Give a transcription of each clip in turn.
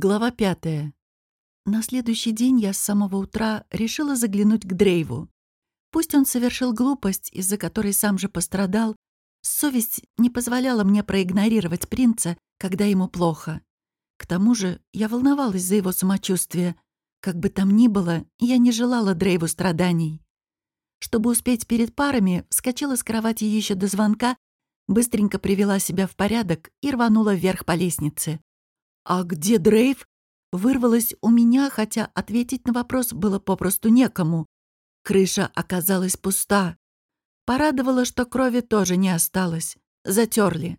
Глава пятая. На следующий день я с самого утра решила заглянуть к Дрейву. Пусть он совершил глупость, из-за которой сам же пострадал, совесть не позволяла мне проигнорировать принца, когда ему плохо. К тому же я волновалась за его самочувствие. Как бы там ни было, я не желала Дрейву страданий. Чтобы успеть перед парами, вскочила с кровати еще до звонка, быстренько привела себя в порядок и рванула вверх по лестнице. «А где Дрейв?» Вырвалось у меня, хотя ответить на вопрос было попросту некому. Крыша оказалась пуста. Порадовало, что крови тоже не осталось. Затерли.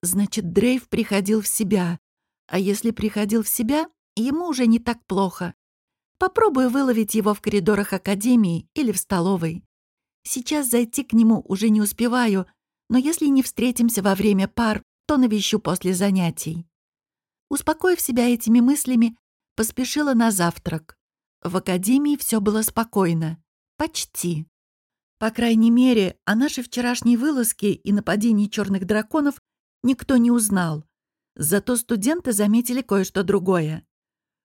Значит, Дрейв приходил в себя. А если приходил в себя, ему уже не так плохо. Попробую выловить его в коридорах академии или в столовой. Сейчас зайти к нему уже не успеваю, но если не встретимся во время пар, то навещу после занятий. Успокоив себя этими мыслями, поспешила на завтрак. В академии все было спокойно. Почти. По крайней мере, о нашей вчерашней вылазке и нападении черных драконов никто не узнал. Зато студенты заметили кое-что другое.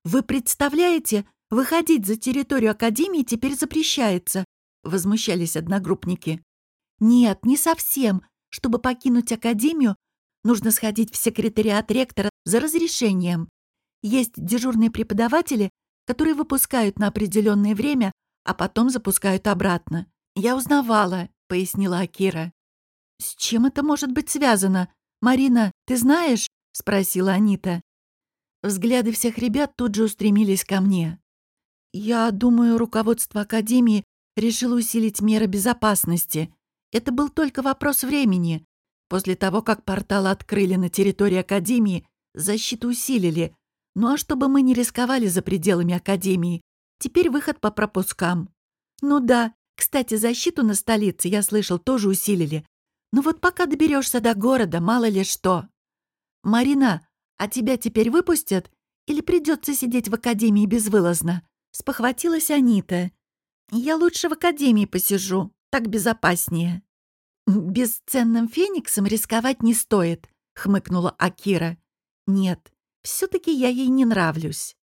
«Вы представляете, выходить за территорию Академии теперь запрещается», — возмущались одногруппники. «Нет, не совсем. Чтобы покинуть Академию, нужно сходить в секретариат ректора за разрешением. Есть дежурные преподаватели, которые выпускают на определенное время, а потом запускают обратно. Я узнавала, пояснила Акира. С чем это может быть связано? Марина, ты знаешь? спросила Анита. Взгляды всех ребят тут же устремились ко мне. Я думаю, руководство Академии решило усилить меры безопасности. Это был только вопрос времени. После того, как портал открыли на территории Академии, Защиту усилили. Ну а чтобы мы не рисковали за пределами Академии, теперь выход по пропускам. Ну да, кстати, защиту на столице, я слышал, тоже усилили. Но вот пока доберешься до города, мало ли что. Марина, а тебя теперь выпустят? Или придется сидеть в Академии безвылазно? Спохватилась Анита. Я лучше в Академии посижу, так безопаснее. Бесценным фениксом рисковать не стоит, хмыкнула Акира. Нет, все-таки я ей не нравлюсь.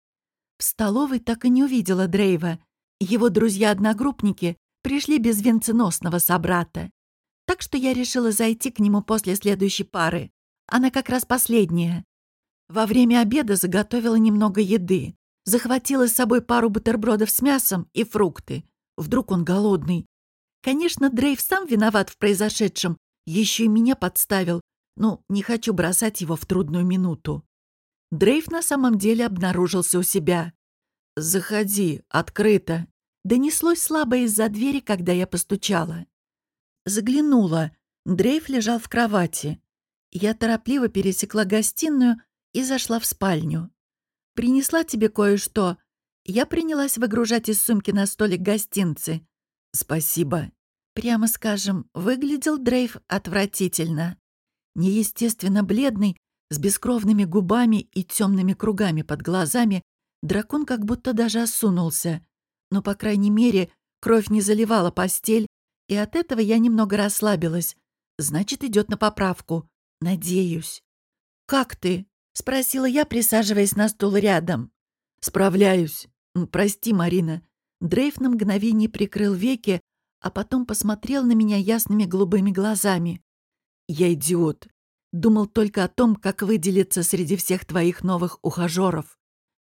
В столовой так и не увидела Дрейва. Его друзья-одногруппники пришли без венценосного собрата. Так что я решила зайти к нему после следующей пары. Она как раз последняя. Во время обеда заготовила немного еды. Захватила с собой пару бутербродов с мясом и фрукты. Вдруг он голодный. Конечно, Дрейв сам виноват в произошедшем. Еще и меня подставил, ну, не хочу бросать его в трудную минуту. Дрейв на самом деле обнаружился у себя. «Заходи, открыто!» Донеслось слабо из-за двери, когда я постучала. Заглянула. Дрейв лежал в кровати. Я торопливо пересекла гостиную и зашла в спальню. «Принесла тебе кое-что». Я принялась выгружать из сумки на столик гостинцы. «Спасибо». Прямо скажем, выглядел Дрейв отвратительно неестественно бледный, с бескровными губами и темными кругами под глазами, дракон как будто даже осунулся. Но, по крайней мере, кровь не заливала постель, и от этого я немного расслабилась. Значит, идет на поправку. Надеюсь. «Как ты?» — спросила я, присаживаясь на стул рядом. «Справляюсь. Прости, Марина». Дрейф на мгновение прикрыл веки, а потом посмотрел на меня ясными голубыми глазами. Я идиот. Думал только о том, как выделиться среди всех твоих новых ухажеров.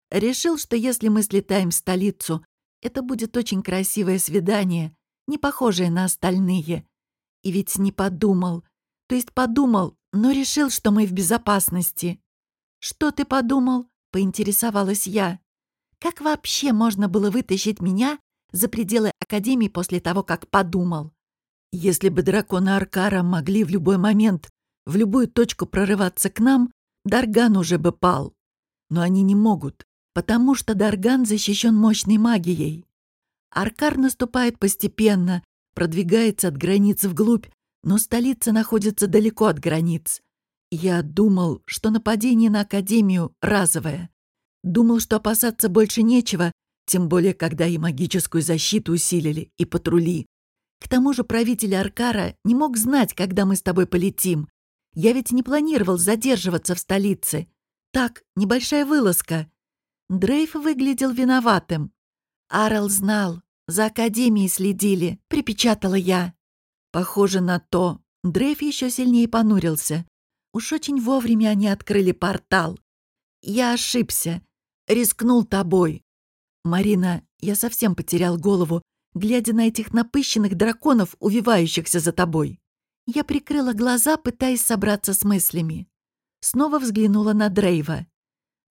Решил, что если мы слетаем в столицу, это будет очень красивое свидание, не похожее на остальные. И ведь не подумал. То есть подумал, но решил, что мы в безопасности. «Что ты подумал?» — поинтересовалась я. «Как вообще можно было вытащить меня за пределы Академии после того, как подумал?» Если бы драконы Аркара могли в любой момент, в любую точку прорываться к нам, Дарган уже бы пал. Но они не могут, потому что Дарган защищен мощной магией. Аркар наступает постепенно, продвигается от границ вглубь, но столица находится далеко от границ. Я думал, что нападение на Академию разовое. Думал, что опасаться больше нечего, тем более, когда и магическую защиту усилили, и патрули. К тому же правитель Аркара не мог знать, когда мы с тобой полетим. Я ведь не планировал задерживаться в столице. Так, небольшая вылазка. Дрейф выглядел виноватым. Арл знал, за Академией следили, припечатала я. Похоже на то. Дрейф еще сильнее понурился. Уж очень вовремя они открыли портал. Я ошибся. Рискнул тобой. Марина, я совсем потерял голову, глядя на этих напыщенных драконов, увивающихся за тобой. Я прикрыла глаза, пытаясь собраться с мыслями. Снова взглянула на Дрейва.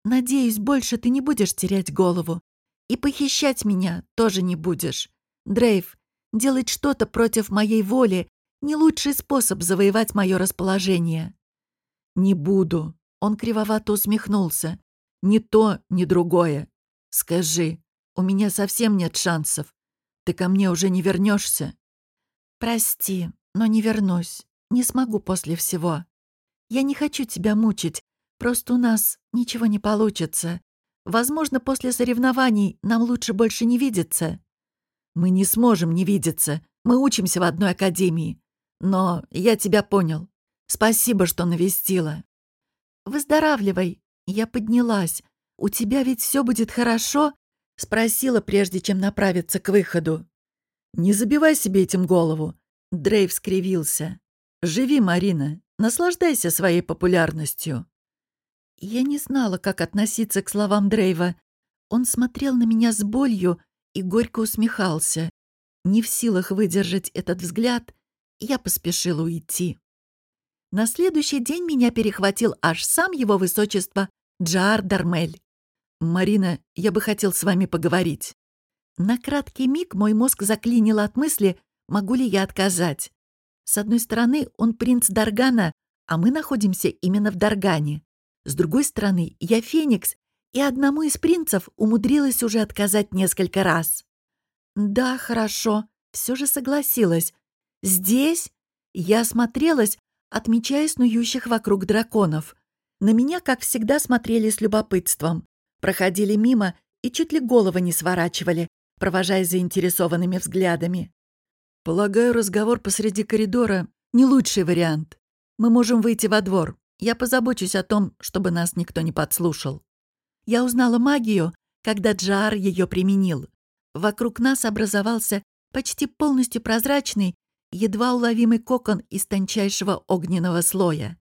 «Надеюсь, больше ты не будешь терять голову. И похищать меня тоже не будешь. Дрейв, делать что-то против моей воли — не лучший способ завоевать мое расположение». «Не буду», — он кривовато усмехнулся. «Ни то, ни другое. Скажи, у меня совсем нет шансов. Ты ко мне уже не вернешься. «Прости, но не вернусь. Не смогу после всего. Я не хочу тебя мучить. Просто у нас ничего не получится. Возможно, после соревнований нам лучше больше не видеться. Мы не сможем не видеться. Мы учимся в одной академии. Но я тебя понял. Спасибо, что навестила. Выздоравливай. Я поднялась. У тебя ведь все будет хорошо? Спросила, прежде чем направиться к выходу. Не забивай себе этим голову. Дрейв скривился. Живи, Марина. Наслаждайся своей популярностью. Я не знала, как относиться к словам Дрейва. Он смотрел на меня с болью и горько усмехался. Не в силах выдержать этот взгляд, я поспешила уйти. На следующий день меня перехватил аж сам его высочество Джаар Дармель. «Марина, я бы хотел с вами поговорить». На краткий миг мой мозг заклинило от мысли, могу ли я отказать. С одной стороны, он принц Даргана, а мы находимся именно в Даргане. С другой стороны, я Феникс, и одному из принцев умудрилась уже отказать несколько раз. Да, хорошо, все же согласилась. Здесь я осмотрелась, отмечая снующих вокруг драконов. На меня, как всегда, смотрели с любопытством. Проходили мимо и чуть ли головы не сворачивали, провожая заинтересованными взглядами. «Полагаю, разговор посреди коридора — не лучший вариант. Мы можем выйти во двор. Я позабочусь о том, чтобы нас никто не подслушал. Я узнала магию, когда Джар ее применил. Вокруг нас образовался почти полностью прозрачный, едва уловимый кокон из тончайшего огненного слоя.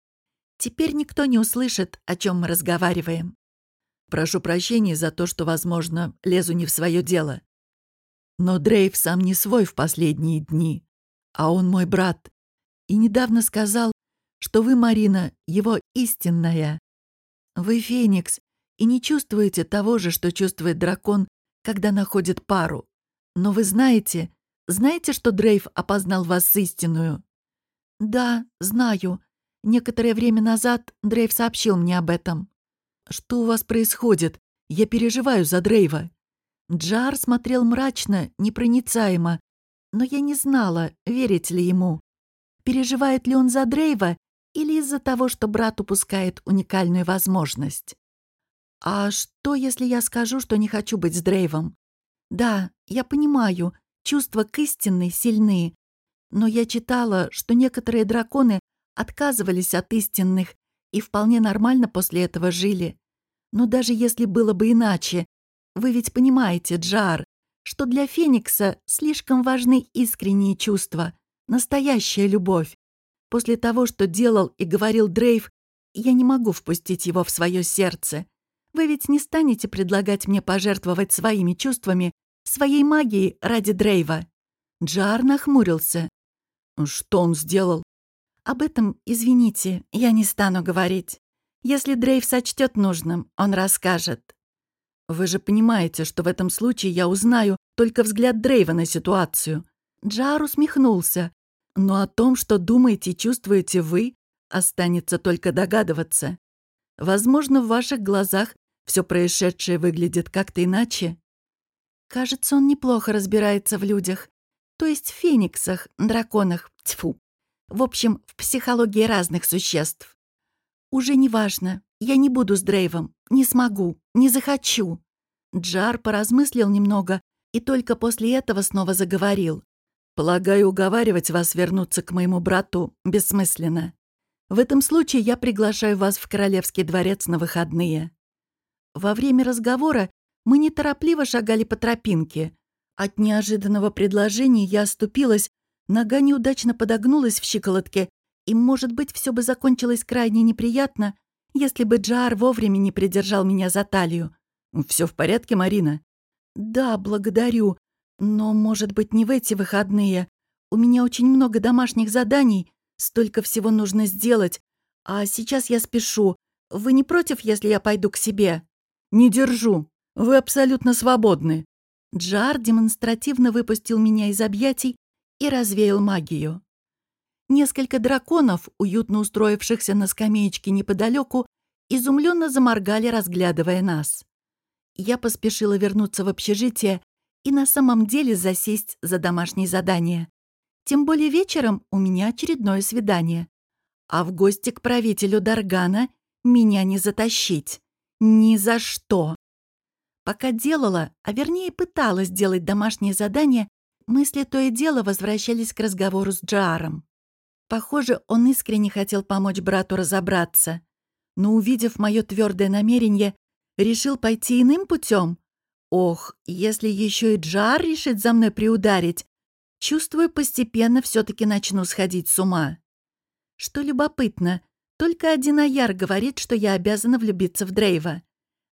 Теперь никто не услышит, о чем мы разговариваем. Прошу прощения за то, что, возможно, лезу не в свое дело. Но Дрейв сам не свой в последние дни, а он мой брат. И недавно сказал, что вы, Марина, его истинная. Вы Феникс и не чувствуете того же, что чувствует дракон, когда находит пару. Но вы знаете, знаете, что Дрейв опознал вас истинную? Да, знаю. Некоторое время назад Дрейв сообщил мне об этом. Что у вас происходит? Я переживаю за Дрейва. Джар смотрел мрачно, непроницаемо, но я не знала, верить ли ему. Переживает ли он за Дрейва или из-за того, что брат упускает уникальную возможность. «А что, если я скажу, что не хочу быть с Дрейвом? Да, я понимаю, чувства к истинной сильны, но я читала, что некоторые драконы отказывались от истинных и вполне нормально после этого жили. Но даже если было бы иначе, вы ведь понимаете, Джар, что для Феникса слишком важны искренние чувства, настоящая любовь. После того, что делал и говорил Дрейв, я не могу впустить его в свое сердце. Вы ведь не станете предлагать мне пожертвовать своими чувствами, своей магией ради Дрейва?» Джар нахмурился. «Что он сделал?» «Об этом, извините, я не стану говорить. Если Дрейв сочтет нужным, он расскажет». «Вы же понимаете, что в этом случае я узнаю только взгляд Дрейва на ситуацию». Джар усмехнулся. Но о том, что думаете и чувствуете вы, останется только догадываться. Возможно, в ваших глазах все происшедшее выглядит как-то иначе. Кажется, он неплохо разбирается в людях. То есть в фениксах, драконах, тьфу. В общем, в психологии разных существ. Уже не важно. Я не буду с Дрейвом. Не смогу. Не захочу. Джар поразмыслил немного и только после этого снова заговорил. Полагаю, уговаривать вас вернуться к моему брату бессмысленно. В этом случае я приглашаю вас в Королевский дворец на выходные». Во время разговора мы неторопливо шагали по тропинке. От неожиданного предложения я оступилась, нога неудачно подогнулась в щиколотке, и, может быть, все бы закончилось крайне неприятно, если бы Джар вовремя не придержал меня за талию. Все в порядке, Марина?» «Да, благодарю. Но, может быть, не в эти выходные. У меня очень много домашних заданий, столько всего нужно сделать. А сейчас я спешу. Вы не против, если я пойду к себе?» «Не держу. Вы абсолютно свободны». Джар демонстративно выпустил меня из объятий и развеял магию. Несколько драконов, уютно устроившихся на скамеечке неподалеку, изумленно заморгали, разглядывая нас. Я поспешила вернуться в общежитие и на самом деле засесть за домашнее задание. Тем более вечером у меня очередное свидание. А в гости к правителю Даргана меня не затащить. Ни за что. Пока делала, а вернее пыталась делать домашнее задание, мысли то и дело возвращались к разговору с Джааром. Похоже, он искренне хотел помочь брату разобраться. Но, увидев мое твердое намерение, решил пойти иным путем. Ох, если еще и Джаар решит за мной приударить, чувствую, постепенно все-таки начну сходить с ума. Что любопытно, только один Аяр говорит, что я обязана влюбиться в Дрейва.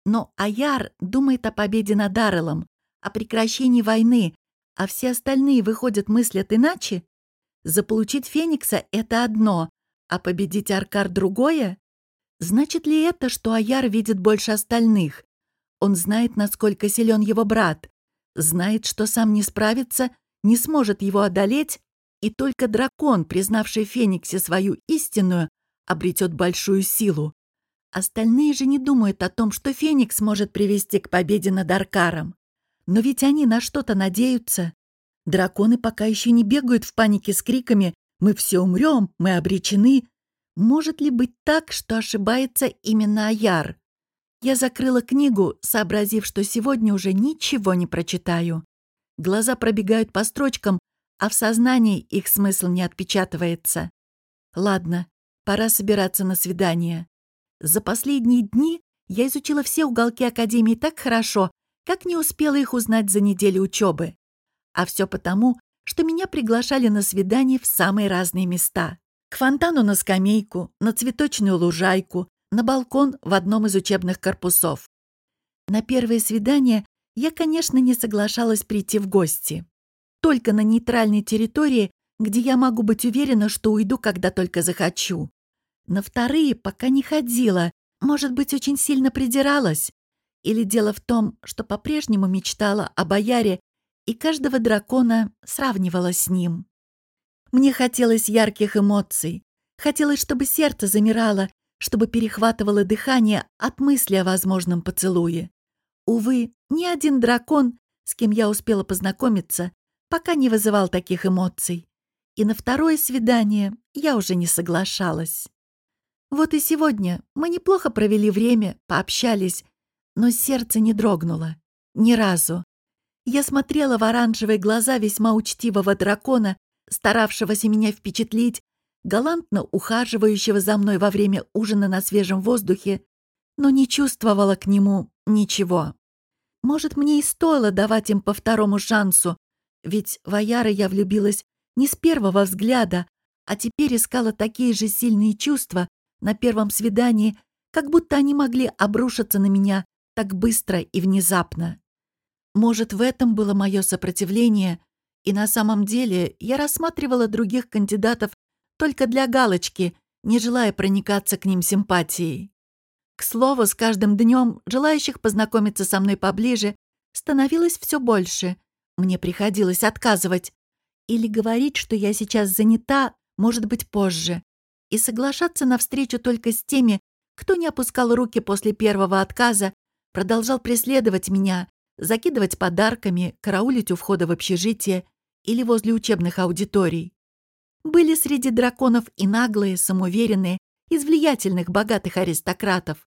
Но Аяр думает о победе над Дарреллом, о прекращении войны, а все остальные, выходят, мыслят иначе? Заполучить Феникса — это одно, а победить Аркар — другое? Значит ли это, что Аяр видит больше остальных? Он знает, насколько силен его брат, знает, что сам не справится, не сможет его одолеть, и только дракон, признавший Фениксе свою истинную, обретет большую силу. Остальные же не думают о том, что Феникс может привести к победе над Аркаром. Но ведь они на что-то надеются. Драконы пока еще не бегают в панике с криками «Мы все умрем, мы обречены». Может ли быть так, что ошибается именно Аяр? Я закрыла книгу, сообразив, что сегодня уже ничего не прочитаю. Глаза пробегают по строчкам, а в сознании их смысл не отпечатывается. Ладно, Пора собираться на свидание. За последние дни я изучила все уголки Академии так хорошо, как не успела их узнать за неделю учебы. А все потому, что меня приглашали на свидание в самые разные места. К фонтану на скамейку, на цветочную лужайку, на балкон в одном из учебных корпусов. На первое свидание я, конечно, не соглашалась прийти в гости. Только на нейтральной территории где я могу быть уверена, что уйду, когда только захочу. На вторые пока не ходила, может быть, очень сильно придиралась. Или дело в том, что по-прежнему мечтала о бояре и каждого дракона сравнивала с ним. Мне хотелось ярких эмоций. Хотелось, чтобы сердце замирало, чтобы перехватывало дыхание от мысли о возможном поцелуе. Увы, ни один дракон, с кем я успела познакомиться, пока не вызывал таких эмоций и на второе свидание я уже не соглашалась. Вот и сегодня мы неплохо провели время, пообщались, но сердце не дрогнуло. Ни разу. Я смотрела в оранжевые глаза весьма учтивого дракона, старавшегося меня впечатлить, галантно ухаживающего за мной во время ужина на свежем воздухе, но не чувствовала к нему ничего. Может, мне и стоило давать им по второму шансу, ведь в Аяра я влюбилась не с первого взгляда, а теперь искала такие же сильные чувства на первом свидании, как будто они могли обрушиться на меня так быстро и внезапно. Может, в этом было мое сопротивление, и на самом деле я рассматривала других кандидатов только для галочки, не желая проникаться к ним симпатией. К слову, с каждым днем желающих познакомиться со мной поближе становилось все больше. Мне приходилось отказывать, или говорить, что я сейчас занята, может быть, позже. И соглашаться на встречу только с теми, кто не опускал руки после первого отказа, продолжал преследовать меня, закидывать подарками, караулить у входа в общежитие или возле учебных аудиторий. Были среди драконов и наглые, самоуверенные, из влиятельных, богатых аристократов.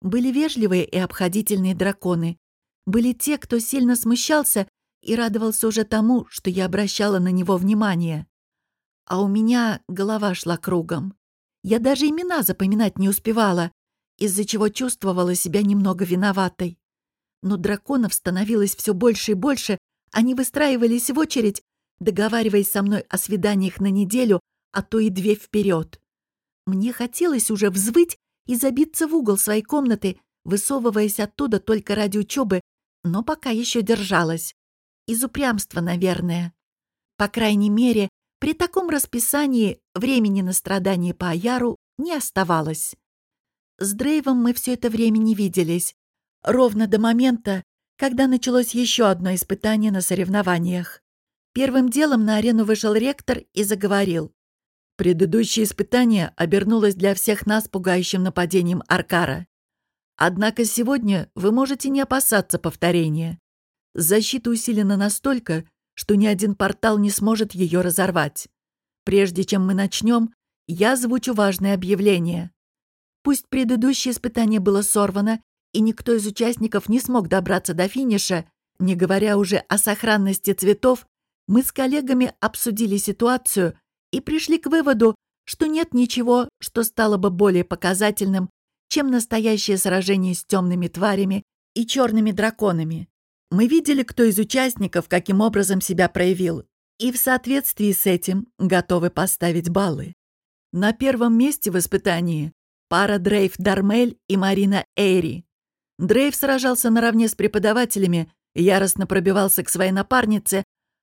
Были вежливые и обходительные драконы. Были те, кто сильно смущался и радовался уже тому, что я обращала на него внимание. А у меня голова шла кругом. Я даже имена запоминать не успевала, из-за чего чувствовала себя немного виноватой. Но драконов становилось все больше и больше, они выстраивались в очередь, договариваясь со мной о свиданиях на неделю, а то и две вперед. Мне хотелось уже взвыть и забиться в угол своей комнаты, высовываясь оттуда только ради учебы, но пока еще держалась. Из упрямства, наверное. По крайней мере, при таком расписании времени на страдания по Аяру не оставалось. С Дрейвом мы все это время не виделись, ровно до момента, когда началось еще одно испытание на соревнованиях. Первым делом на арену вышел ректор и заговорил. Предыдущее испытание обернулось для всех нас пугающим нападением Аркара. Однако сегодня вы можете не опасаться повторения. Защита усилена настолько, что ни один портал не сможет ее разорвать. Прежде чем мы начнем, я озвучу важное объявление. Пусть предыдущее испытание было сорвано, и никто из участников не смог добраться до финиша, не говоря уже о сохранности цветов, мы с коллегами обсудили ситуацию и пришли к выводу, что нет ничего, что стало бы более показательным, чем настоящее сражение с темными тварями и черными драконами. Мы видели, кто из участников каким образом себя проявил, и в соответствии с этим готовы поставить баллы. На первом месте в испытании пара Дрейв Дармель и Марина Эйри. Дрейв сражался наравне с преподавателями, яростно пробивался к своей напарнице,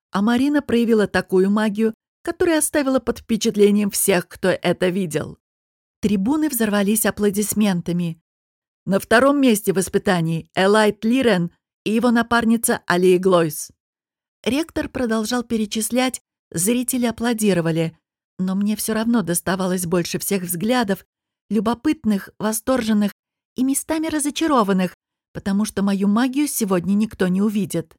а Марина проявила такую магию, которая оставила под впечатлением всех, кто это видел. Трибуны взорвались аплодисментами. На втором месте в испытании Элайт Лирен и его напарница Алия Глойс. Ректор продолжал перечислять, зрители аплодировали, но мне все равно доставалось больше всех взглядов, любопытных, восторженных и местами разочарованных, потому что мою магию сегодня никто не увидит.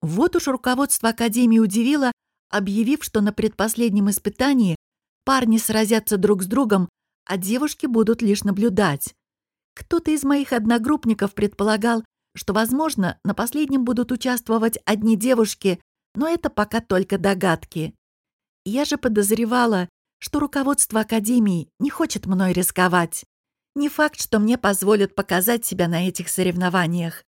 Вот уж руководство Академии удивило, объявив, что на предпоследнем испытании парни сразятся друг с другом, а девушки будут лишь наблюдать. Кто-то из моих одногруппников предполагал, что, возможно, на последнем будут участвовать одни девушки, но это пока только догадки. Я же подозревала, что руководство Академии не хочет мной рисковать. Не факт, что мне позволят показать себя на этих соревнованиях.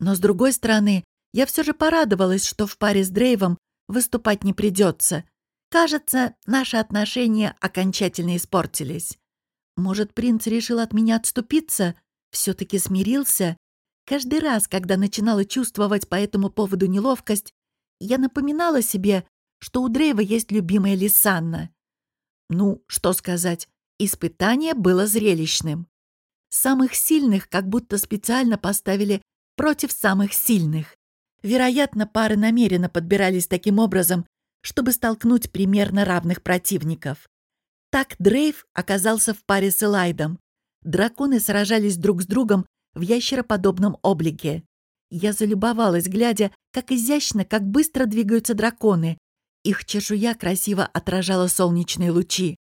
Но, с другой стороны, я все же порадовалась, что в паре с Дрейвом выступать не придется. Кажется, наши отношения окончательно испортились. Может, принц решил от меня отступиться? Все-таки смирился? Каждый раз, когда начинала чувствовать по этому поводу неловкость, я напоминала себе, что у Дрейва есть любимая Лисанна. Ну, что сказать, испытание было зрелищным. Самых сильных как будто специально поставили против самых сильных. Вероятно, пары намеренно подбирались таким образом, чтобы столкнуть примерно равных противников. Так Дрейв оказался в паре с Элайдом. Драконы сражались друг с другом в ящероподобном облике. Я залюбовалась, глядя, как изящно, как быстро двигаются драконы. Их чешуя красиво отражала солнечные лучи.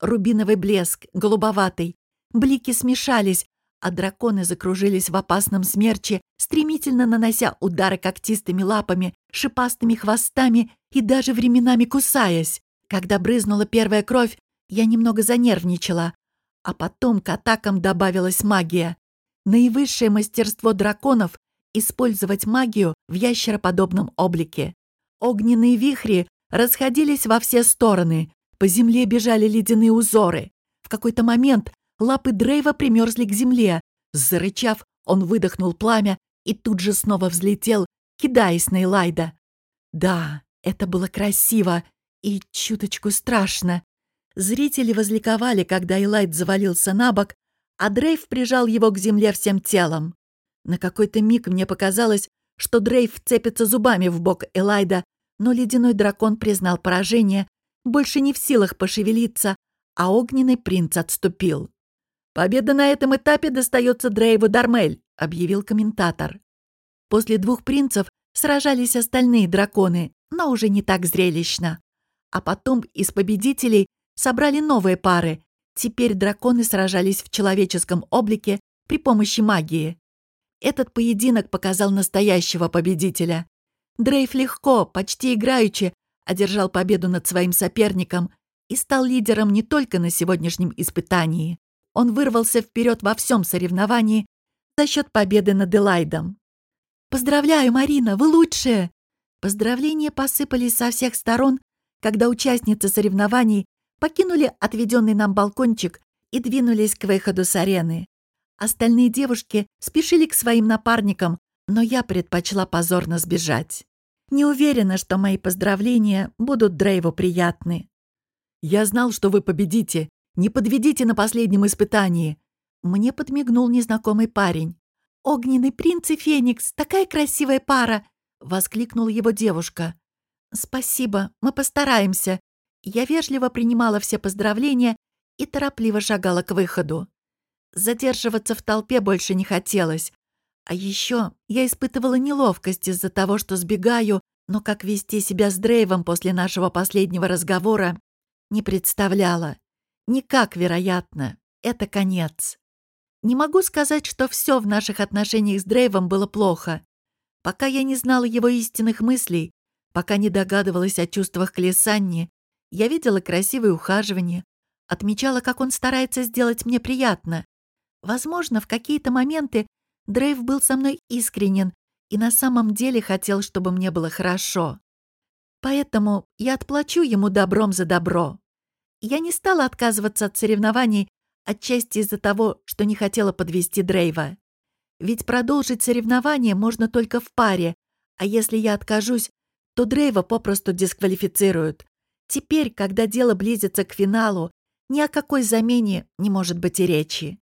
Рубиновый блеск, голубоватый. Блики смешались, а драконы закружились в опасном смерче, стремительно нанося удары когтистыми лапами, шипастыми хвостами и даже временами кусаясь. Когда брызнула первая кровь, я немного занервничала, а потом к атакам добавилась магия. Наивысшее мастерство драконов — использовать магию в ящероподобном облике. Огненные вихри расходились во все стороны, по земле бежали ледяные узоры. В какой-то момент Лапы Дрейва примерзли к земле. Зарычав, он выдохнул пламя и тут же снова взлетел, кидаясь на Элайда. Да, это было красиво и чуточку страшно. Зрители возликовали, когда Элайд завалился на бок, а Дрейв прижал его к земле всем телом. На какой-то миг мне показалось, что Дрейв вцепится зубами в бок Элайда, но ледяной дракон признал поражение, больше не в силах пошевелиться, а огненный принц отступил. «Победа на этом этапе достается Дрейву Дармель», — объявил комментатор. После двух принцев сражались остальные драконы, но уже не так зрелищно. А потом из победителей собрали новые пары. Теперь драконы сражались в человеческом облике при помощи магии. Этот поединок показал настоящего победителя. Дрейв легко, почти играючи, одержал победу над своим соперником, и стал лидером не только на сегодняшнем испытании. Он вырвался вперед во всем соревновании за счет победы над Элайдом. «Поздравляю, Марина, вы лучшая!» Поздравления посыпались со всех сторон, когда участницы соревнований покинули отведенный нам балкончик и двинулись к выходу с арены. Остальные девушки спешили к своим напарникам, но я предпочла позорно сбежать. Не уверена, что мои поздравления будут Дрейву приятны. «Я знал, что вы победите. Не подведите на последнем испытании!» Мне подмигнул незнакомый парень. «Огненный принц и Феникс! Такая красивая пара!» — воскликнула его девушка. «Спасибо, мы постараемся». Я вежливо принимала все поздравления и торопливо шагала к выходу. Задерживаться в толпе больше не хотелось. А еще я испытывала неловкость из-за того, что сбегаю, но как вести себя с Дрейвом после нашего последнего разговора не представляла. Никак, вероятно. Это конец. Не могу сказать, что все в наших отношениях с Дрейвом было плохо. Пока я не знала его истинных мыслей, пока не догадывалась о чувствах к Лисанне, я видела красивые ухаживания, отмечала, как он старается сделать мне приятно. Возможно, в какие-то моменты Дрейв был со мной искренен и на самом деле хотел, чтобы мне было хорошо. Поэтому я отплачу ему добром за добро. Я не стала отказываться от соревнований отчасти из-за того, что не хотела подвести Дрейва. Ведь продолжить соревнования можно только в паре, а если я откажусь, то Дрейва попросту дисквалифицируют. Теперь, когда дело близится к финалу, ни о какой замене не может быть и речи.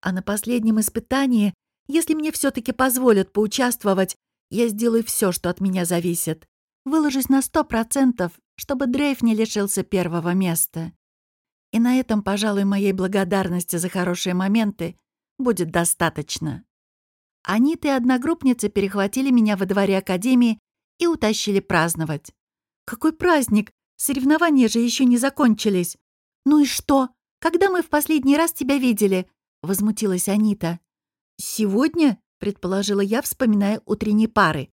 А на последнем испытании, если мне все-таки позволят поучаствовать, я сделаю все, что от меня зависит. Выложусь на сто процентов, чтобы Дрейв не лишился первого места. И на этом, пожалуй, моей благодарности за хорошие моменты будет достаточно. Анита и одногруппницы перехватили меня во дворе Академии и утащили праздновать. «Какой праздник? Соревнования же еще не закончились!» «Ну и что? Когда мы в последний раз тебя видели?» — возмутилась Анита. «Сегодня?» — предположила я, вспоминая утренние пары.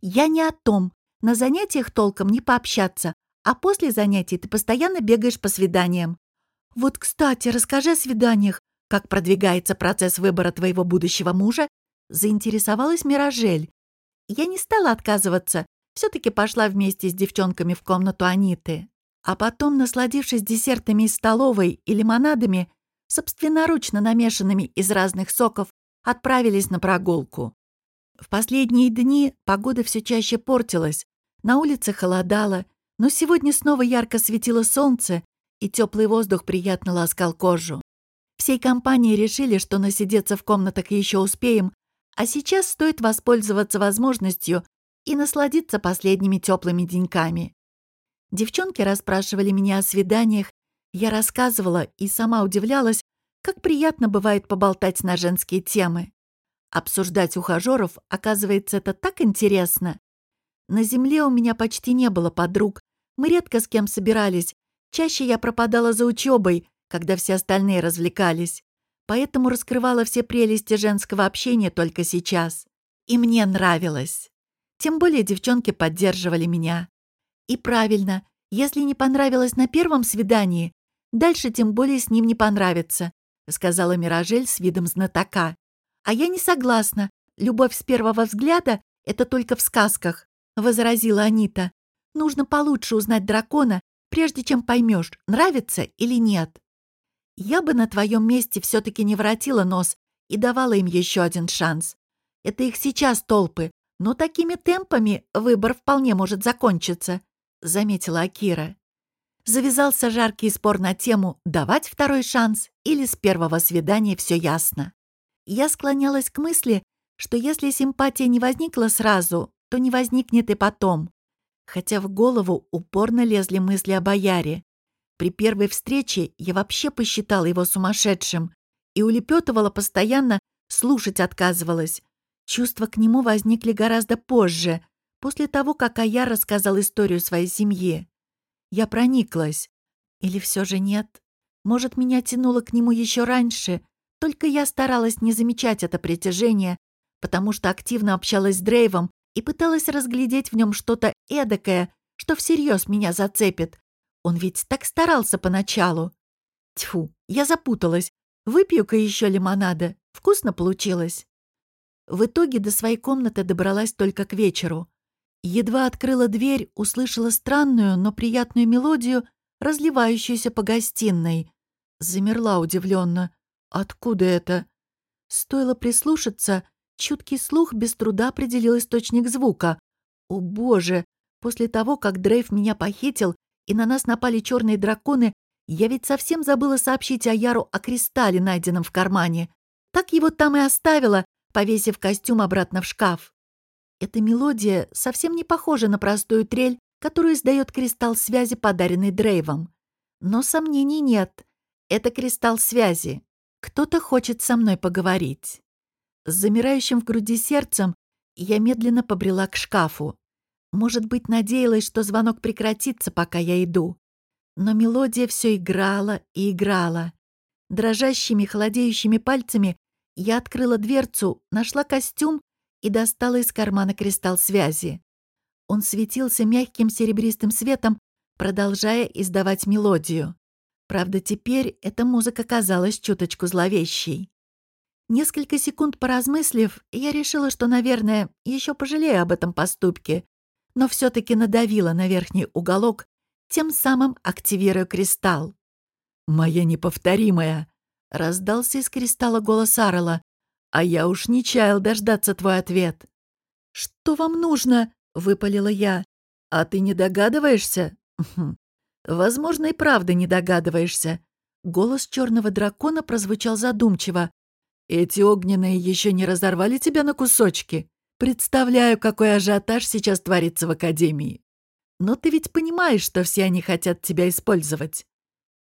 «Я не о том. На занятиях толком не пообщаться, а после занятий ты постоянно бегаешь по свиданиям. Вот, кстати, расскажи о свиданиях. Как продвигается процесс выбора твоего будущего мужа?» Заинтересовалась Миражель. Я не стала отказываться, все-таки пошла вместе с девчонками в комнату Аниты. А потом, насладившись десертами из столовой и лимонадами, собственноручно намешанными из разных соков, отправились на прогулку. В последние дни погода все чаще портилась, на улице холодало, но сегодня снова ярко светило солнце, и теплый воздух приятно ласкал кожу. Всей компанией решили, что насидеться в комнатах еще успеем, а сейчас стоит воспользоваться возможностью и насладиться последними теплыми деньками. Девчонки расспрашивали меня о свиданиях, я рассказывала и сама удивлялась, как приятно бывает поболтать на женские темы. Обсуждать ухажеров, оказывается, это так интересно. На земле у меня почти не было подруг, мы редко с кем собирались, Чаще я пропадала за учебой, когда все остальные развлекались. Поэтому раскрывала все прелести женского общения только сейчас. И мне нравилось. Тем более девчонки поддерживали меня. И правильно, если не понравилось на первом свидании, дальше тем более с ним не понравится, сказала Миражель с видом знатока. А я не согласна. Любовь с первого взгляда — это только в сказках, возразила Анита. Нужно получше узнать дракона прежде чем поймешь, нравится или нет. Я бы на твоем месте все-таки не воротила нос и давала им еще один шанс. Это их сейчас толпы, но такими темпами выбор вполне может закончиться», — заметила Акира. Завязался жаркий спор на тему «давать второй шанс» или «с первого свидания все ясно». Я склонялась к мысли, что если симпатия не возникла сразу, то не возникнет и потом хотя в голову упорно лезли мысли о бояре. При первой встрече я вообще посчитала его сумасшедшим и улепетывала постоянно, слушать отказывалась. Чувства к нему возникли гораздо позже, после того, как Аяр рассказал историю своей семьи. Я прониклась. Или все же нет? Может, меня тянуло к нему еще раньше, только я старалась не замечать это притяжение, потому что активно общалась с Дрейвом и пыталась разглядеть в нем что-то эдакое, что всерьез меня зацепит. Он ведь так старался поначалу. Тьфу, я запуталась. Выпью-ка еще лимонада. Вкусно получилось. В итоге до своей комнаты добралась только к вечеру. Едва открыла дверь, услышала странную, но приятную мелодию, разливающуюся по гостиной. Замерла удивленно. Откуда это? Стоило прислушаться, чуткий слух без труда определил источник звука. О боже! После того, как Дрейв меня похитил и на нас напали черные драконы, я ведь совсем забыла сообщить Аяру о кристалле, найденном в кармане. Так его там и оставила, повесив костюм обратно в шкаф. Эта мелодия совсем не похожа на простую трель, которую издает кристалл связи, подаренный Дрейвом. Но сомнений нет. Это кристалл связи. Кто-то хочет со мной поговорить. С замирающим в груди сердцем я медленно побрела к шкафу. Может быть, надеялась, что звонок прекратится, пока я иду. Но мелодия все играла и играла. Дрожащими, холодеющими пальцами я открыла дверцу, нашла костюм и достала из кармана кристалл связи. Он светился мягким серебристым светом, продолжая издавать мелодию. Правда, теперь эта музыка казалась чуточку зловещей. Несколько секунд поразмыслив, я решила, что, наверное, еще пожалею об этом поступке, но все таки надавила на верхний уголок, тем самым активируя кристалл. «Моя неповторимая!» — раздался из кристалла голос Арла. «А я уж не чаял дождаться твой ответ». «Что вам нужно?» — выпалила я. «А ты не догадываешься?» «Хм, «Возможно, и правда не догадываешься». Голос черного дракона прозвучал задумчиво. «Эти огненные еще не разорвали тебя на кусочки? Представляю, какой ажиотаж сейчас творится в Академии. Но ты ведь понимаешь, что все они хотят тебя использовать».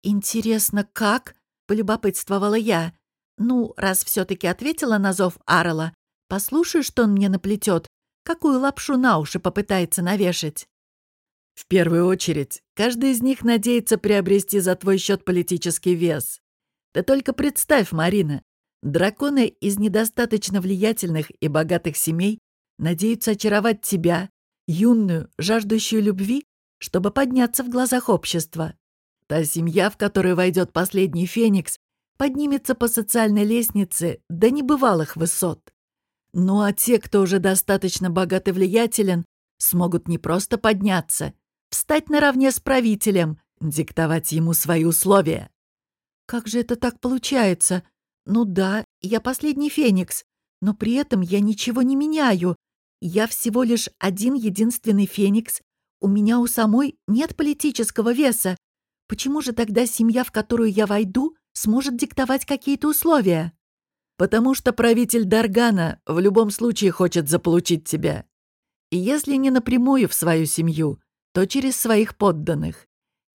«Интересно, как?» — полюбопытствовала я. «Ну, раз все-таки ответила на зов Арла, послушай, что он мне наплетет, какую лапшу на уши попытается навешать». «В первую очередь, каждый из них надеется приобрести за твой счет политический вес. Ты только представь, Марина, драконы из недостаточно влиятельных и богатых семей надеются очаровать тебя, юную, жаждущую любви, чтобы подняться в глазах общества. Та семья, в которую войдет последний феникс, поднимется по социальной лестнице до небывалых высот. Ну а те, кто уже достаточно богат и влиятелен, смогут не просто подняться, встать наравне с правителем, диктовать ему свои условия. Как же это так получается? Ну да, я последний феникс, но при этом я ничего не меняю. Я всего лишь один единственный феникс. У меня у самой нет политического веса. Почему же тогда семья, в которую я войду, сможет диктовать какие-то условия? Потому что правитель Даргана в любом случае хочет заполучить тебя. И если не напрямую в свою семью, то через своих подданных.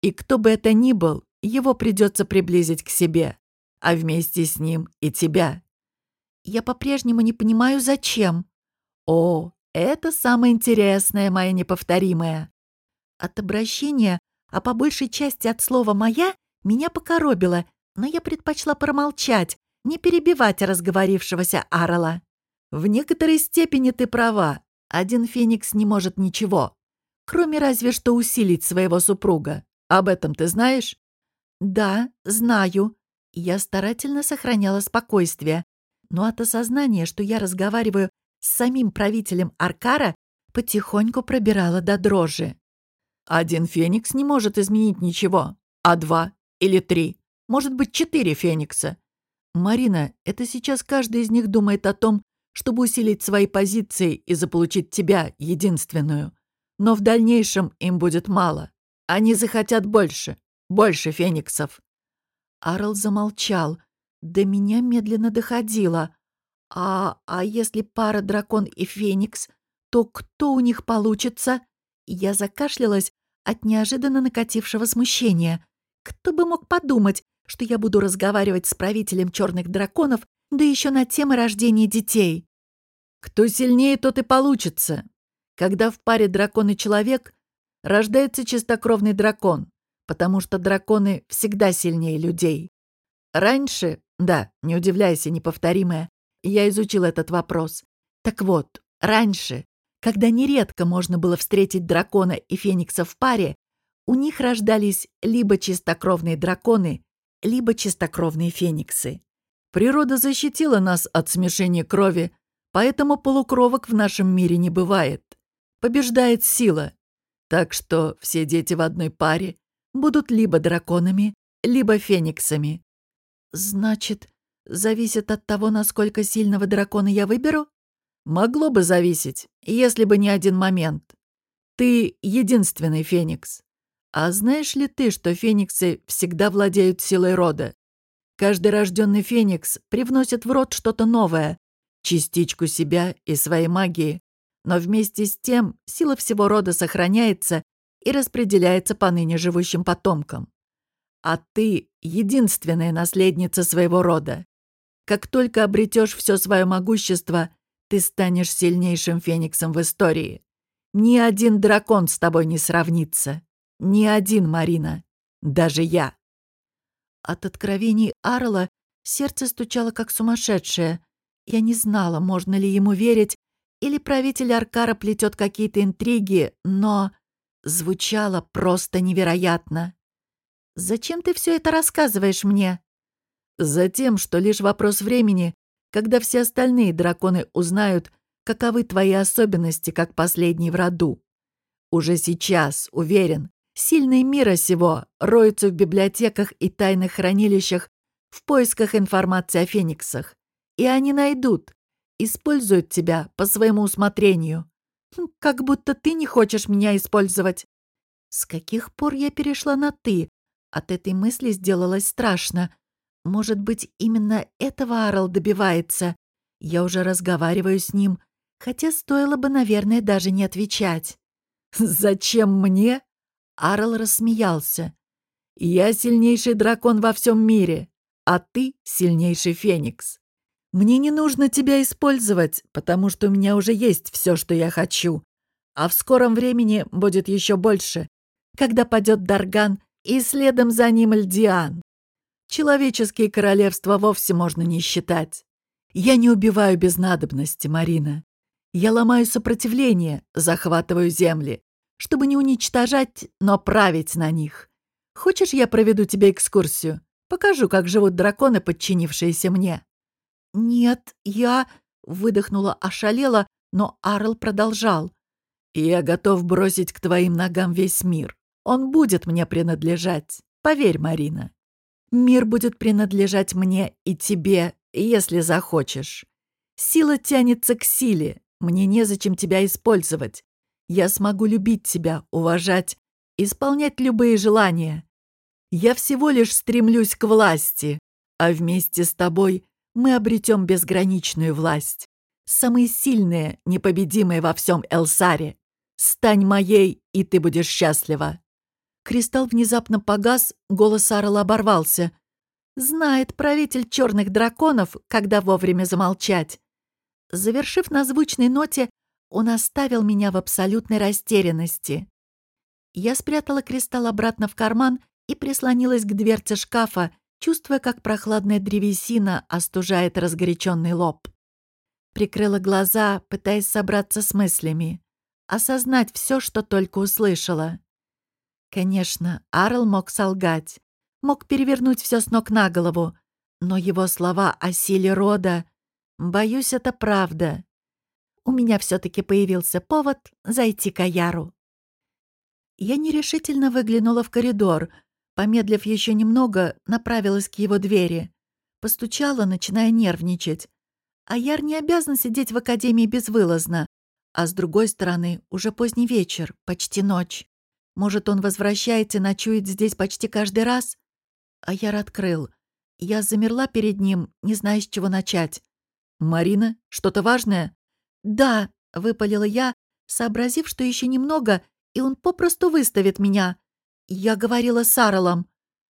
И кто бы это ни был, его придется приблизить к себе, а вместе с ним и тебя. Я по-прежнему не понимаю, зачем. О, это самое интересное, моя неповторимая. От обращения а по большей части от слова «моя» меня покоробило, но я предпочла промолчать, не перебивать разговорившегося Арла. «В некоторой степени ты права. Один феникс не может ничего, кроме разве что усилить своего супруга. Об этом ты знаешь?» «Да, знаю». Я старательно сохраняла спокойствие, но от осознания, что я разговариваю с самим правителем Аркара, потихоньку пробирала до дрожи. Один феникс не может изменить ничего, а два или три, может быть, четыре феникса. Марина, это сейчас каждый из них думает о том, чтобы усилить свои позиции и заполучить тебя, единственную. Но в дальнейшем им будет мало. Они захотят больше, больше фениксов. Арл замолчал. До меня медленно доходило. А, а если пара дракон и феникс, то кто у них получится? Я закашлялась от неожиданно накатившего смущения. Кто бы мог подумать, что я буду разговаривать с правителем черных драконов, да еще на темы рождения детей. Кто сильнее, тот и получится. Когда в паре дракон и человек, рождается чистокровный дракон, потому что драконы всегда сильнее людей. Раньше, да, не удивляйся, неповторимая, я изучил этот вопрос. Так вот, раньше когда нередко можно было встретить дракона и феникса в паре, У них рождались либо чистокровные драконы, либо чистокровные фениксы. Природа защитила нас от смешения крови, поэтому полукровок в нашем мире не бывает. Побеждает сила. Так что все дети в одной паре будут либо драконами, либо фениксами. Значит, зависит от того, насколько сильного дракона я выберу? Могло бы зависеть, если бы не один момент. Ты единственный феникс. А знаешь ли ты, что фениксы всегда владеют силой рода? Каждый рожденный феникс привносит в род что-то новое, частичку себя и своей магии, но вместе с тем сила всего рода сохраняется и распределяется по ныне живущим потомкам. А ты — единственная наследница своего рода. Как только обретешь все свое могущество, ты станешь сильнейшим фениксом в истории. Ни один дракон с тобой не сравнится. Ни один, Марина. Даже я. От откровений Арла сердце стучало как сумасшедшее. Я не знала, можно ли ему верить, или правитель Аркара плетет какие-то интриги, но звучало просто невероятно. «Зачем ты все это рассказываешь мне?» «Затем, что лишь вопрос времени, когда все остальные драконы узнают, каковы твои особенности, как последний в роду. Уже сейчас, уверен, сильные мира сего роются в библиотеках и тайных хранилищах в поисках информации о фениксах. И они найдут, используют тебя по своему усмотрению. Хм, как будто ты не хочешь меня использовать. С каких пор я перешла на «ты»? От этой мысли сделалось страшно. Может быть, именно этого Арл добивается? Я уже разговариваю с ним, хотя стоило бы, наверное, даже не отвечать. «Зачем мне?» Арл рассмеялся. «Я сильнейший дракон во всем мире, а ты сильнейший феникс. Мне не нужно тебя использовать, потому что у меня уже есть все, что я хочу. А в скором времени будет еще больше, когда падет Дарган и следом за ним Льдиан. Человеческие королевства вовсе можно не считать. Я не убиваю без надобности, Марина. Я ломаю сопротивление, захватываю земли, чтобы не уничтожать, но править на них. Хочешь, я проведу тебе экскурсию? Покажу, как живут драконы, подчинившиеся мне. «Нет, я...» — выдохнула ошалела, но Арл продолжал. «Я готов бросить к твоим ногам весь мир. Он будет мне принадлежать. Поверь, Марина. Мир будет принадлежать мне и тебе, если захочешь. Сила тянется к силе. Мне незачем тебя использовать. Я смогу любить тебя, уважать, исполнять любые желания. Я всего лишь стремлюсь к власти, а вместе с тобой мы обретем безграничную власть. Самые сильные, непобедимые во всем Элсаре. Стань моей, и ты будешь счастлива». Кристалл внезапно погас, голос Арла оборвался. «Знает правитель черных драконов, когда вовремя замолчать». Завершив на звучной ноте, он оставил меня в абсолютной растерянности. Я спрятала кристалл обратно в карман и прислонилась к дверце шкафа, чувствуя, как прохладная древесина остужает разгоряченный лоб. Прикрыла глаза, пытаясь собраться с мыслями, осознать все, что только услышала. Конечно, Арл мог солгать, мог перевернуть все с ног на голову, но его слова о силе рода... Боюсь, это правда. У меня все-таки появился повод зайти к Аяру. Я нерешительно выглянула в коридор — Помедлив еще немного, направилась к его двери. Постучала, начиная нервничать. А Яр не обязан сидеть в академии безвылазно. А с другой стороны, уже поздний вечер, почти ночь. Может, он возвращается и ночует здесь почти каждый раз? А Яр открыл. Я замерла перед ним, не зная, с чего начать. «Марина, что-то важное?» «Да», — выпалила я, сообразив, что еще немного, и он попросту выставит меня. «Я говорила с Арлом».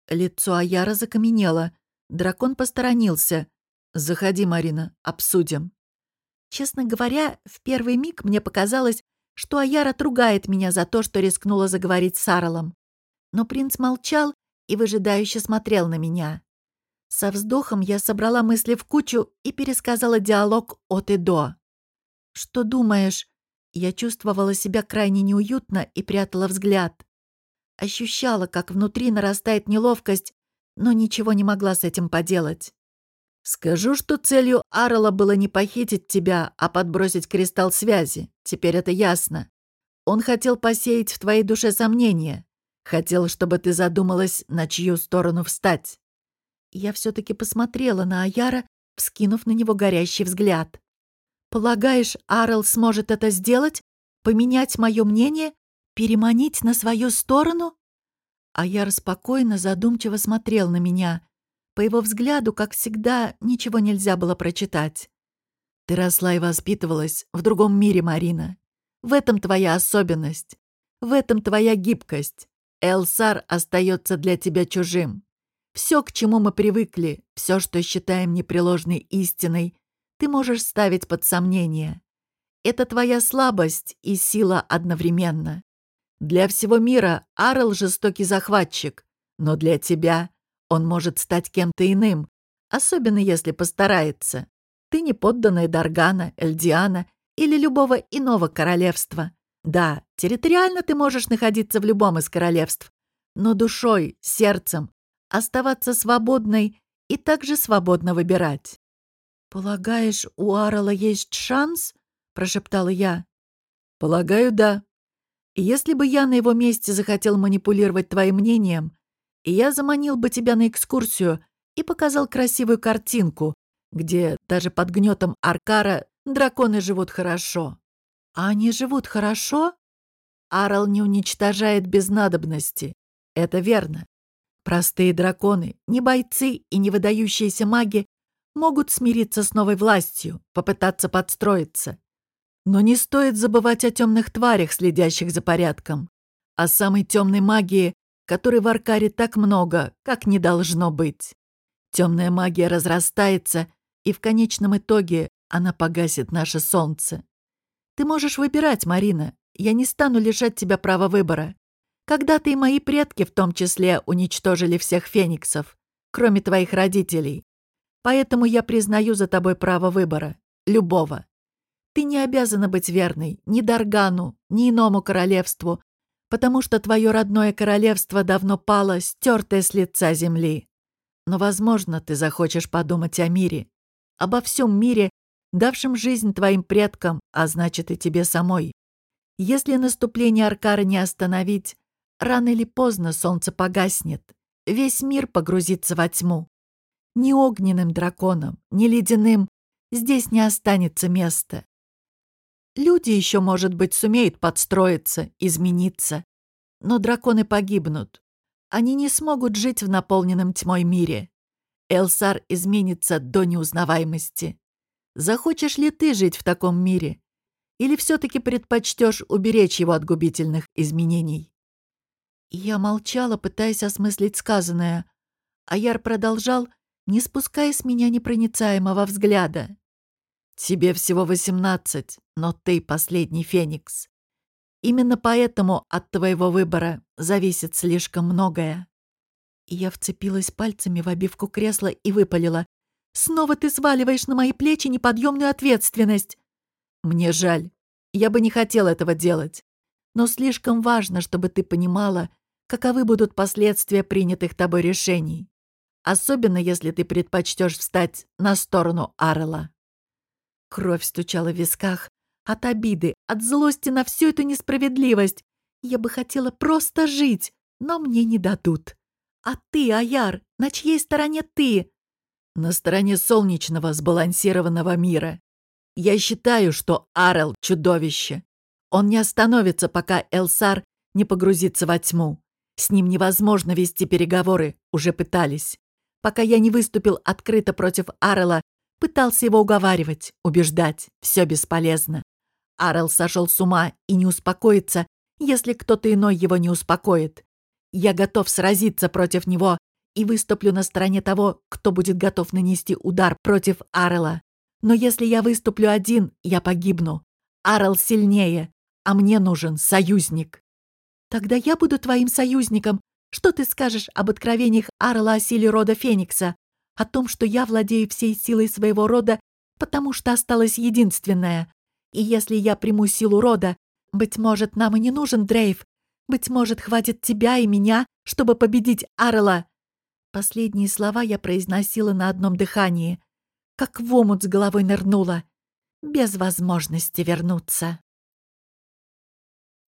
Лицо Аяра закаменело. Дракон посторонился. «Заходи, Марина, обсудим». Честно говоря, в первый миг мне показалось, что Аяр отругает меня за то, что рискнула заговорить с Арлом. Но принц молчал и выжидающе смотрел на меня. Со вздохом я собрала мысли в кучу и пересказала диалог от и до. «Что думаешь?» Я чувствовала себя крайне неуютно и прятала взгляд. Ощущала, как внутри нарастает неловкость, но ничего не могла с этим поделать. «Скажу, что целью Арла было не похитить тебя, а подбросить кристалл связи. Теперь это ясно. Он хотел посеять в твоей душе сомнения. Хотел, чтобы ты задумалась, на чью сторону встать». Я все-таки посмотрела на Аяра, вскинув на него горящий взгляд. «Полагаешь, Арл сможет это сделать? Поменять мое мнение? Переманить на свою сторону?» Аяр спокойно, задумчиво смотрел на меня. По его взгляду, как всегда, ничего нельзя было прочитать. «Ты росла и воспитывалась в другом мире, Марина. В этом твоя особенность. В этом твоя гибкость. Элсар остается для тебя чужим. Все, к чему мы привыкли, все, что считаем непреложной истиной, ты можешь ставить под сомнение. Это твоя слабость и сила одновременно. Для всего мира Арл — жестокий захватчик, но для тебя он может стать кем-то иным, особенно если постарается. Ты не подданная Даргана, Эльдиана или любого иного королевства. Да, территориально ты можешь находиться в любом из королевств, но душой, сердцем оставаться свободной и также свободно выбирать. «Полагаешь, у Арала есть шанс?» — прошептала я. «Полагаю, да. Если бы я на его месте захотел манипулировать твоим мнением, я заманил бы тебя на экскурсию и показал красивую картинку, где даже под гнетом Аркара драконы живут хорошо. А они живут хорошо? Арал не уничтожает без надобности. Это верно. Простые драконы, не бойцы и не выдающиеся маги могут смириться с новой властью, попытаться подстроиться. Но не стоит забывать о темных тварях, следящих за порядком, о самой темной магии, которой в Аркаре так много, как не должно быть. Темная магия разрастается, и в конечном итоге она погасит наше солнце. Ты можешь выбирать, Марина. Я не стану лишать тебя права выбора. Когда-то и мои предки в том числе уничтожили всех фениксов, кроме твоих родителей. Поэтому я признаю за тобой право выбора. Любого. Ты не обязана быть верной ни Даргану, ни иному королевству, потому что твое родное королевство давно пало, стертое с лица земли. Но, возможно, ты захочешь подумать о мире. Обо всем мире, давшем жизнь твоим предкам, а значит и тебе самой. Если наступление Аркара не остановить, рано или поздно солнце погаснет, весь мир погрузится во тьму. Ни огненным драконом, ни ледяным здесь не останется места. Люди еще, может быть, сумеют подстроиться, измениться. Но драконы погибнут. Они не смогут жить в наполненном тьмой мире. Элсар изменится до неузнаваемости. Захочешь ли ты жить в таком мире? Или все-таки предпочтешь уберечь его от губительных изменений? Я молчала, пытаясь осмыслить сказанное. Аяр продолжал, не спуская с меня непроницаемого взгляда. «Тебе всего восемнадцать, но ты последний феникс. Именно поэтому от твоего выбора зависит слишком многое». Я вцепилась пальцами в обивку кресла и выпалила. «Снова ты сваливаешь на мои плечи неподъемную ответственность!» «Мне жаль. Я бы не хотел этого делать. Но слишком важно, чтобы ты понимала, каковы будут последствия принятых тобой решений особенно если ты предпочтешь встать на сторону Арла. Кровь стучала в висках от обиды, от злости на всю эту несправедливость. Я бы хотела просто жить, но мне не дадут. А ты, Аяр, на чьей стороне ты? На стороне солнечного сбалансированного мира. Я считаю, что Арел — чудовище. Он не остановится, пока Элсар не погрузится во тьму. С ним невозможно вести переговоры, уже пытались пока я не выступил открыто против Арела, пытался его уговаривать, убеждать. Все бесполезно. Арел сошел с ума и не успокоится, если кто-то иной его не успокоит. Я готов сразиться против него и выступлю на стороне того, кто будет готов нанести удар против Арела. Но если я выступлю один, я погибну. Арел сильнее, а мне нужен союзник. Тогда я буду твоим союзником, что ты скажешь об откровениях Арла о силе рода Феникса? О том, что я владею всей силой своего рода, потому что осталась единственная. И если я приму силу рода, быть может, нам и не нужен Дрейв. Быть может, хватит тебя и меня, чтобы победить Арла!» Последние слова я произносила на одном дыхании. Как в омут с головой нырнула. Без возможности вернуться.